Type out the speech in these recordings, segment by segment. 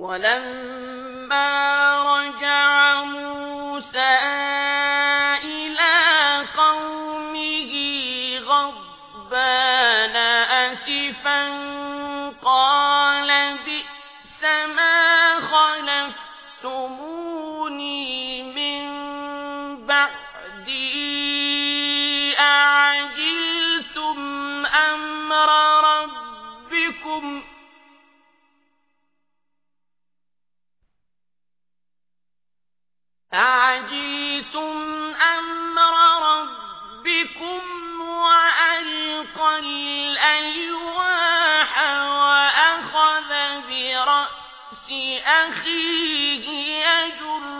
ولما رجع موسى إلى قومه غضبان أسفا قال بئس ما خلفتموني من بعدي أعجلتم أعجلتم أمر ربكم وألقى الألواح وأخذ برأس أخيه يجره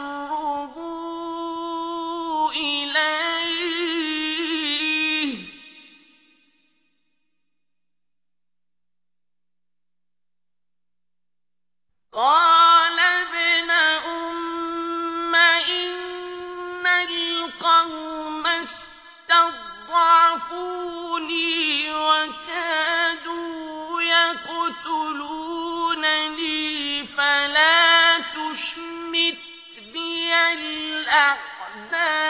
الأعداء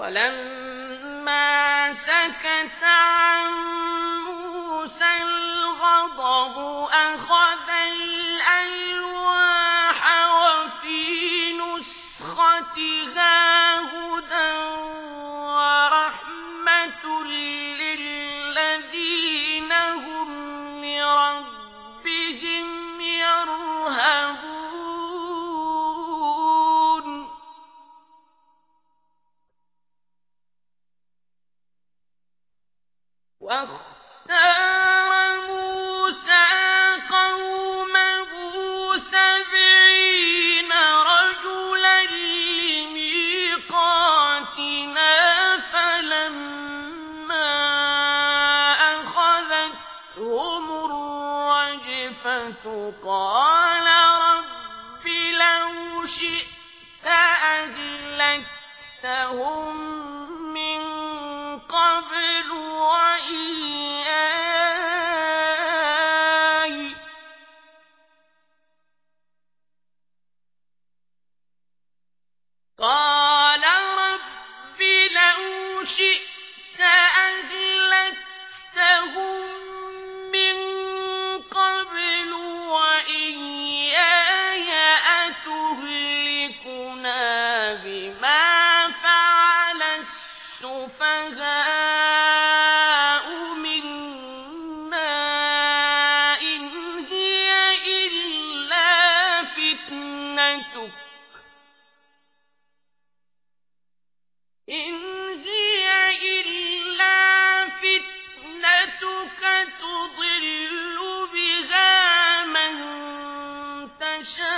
ولما سكت عن قال رب لو شئت أهلكتهم السفهاء منا إن هي إلا فتنتك. إن هي إلا فتنتك تضل بها من تشاء.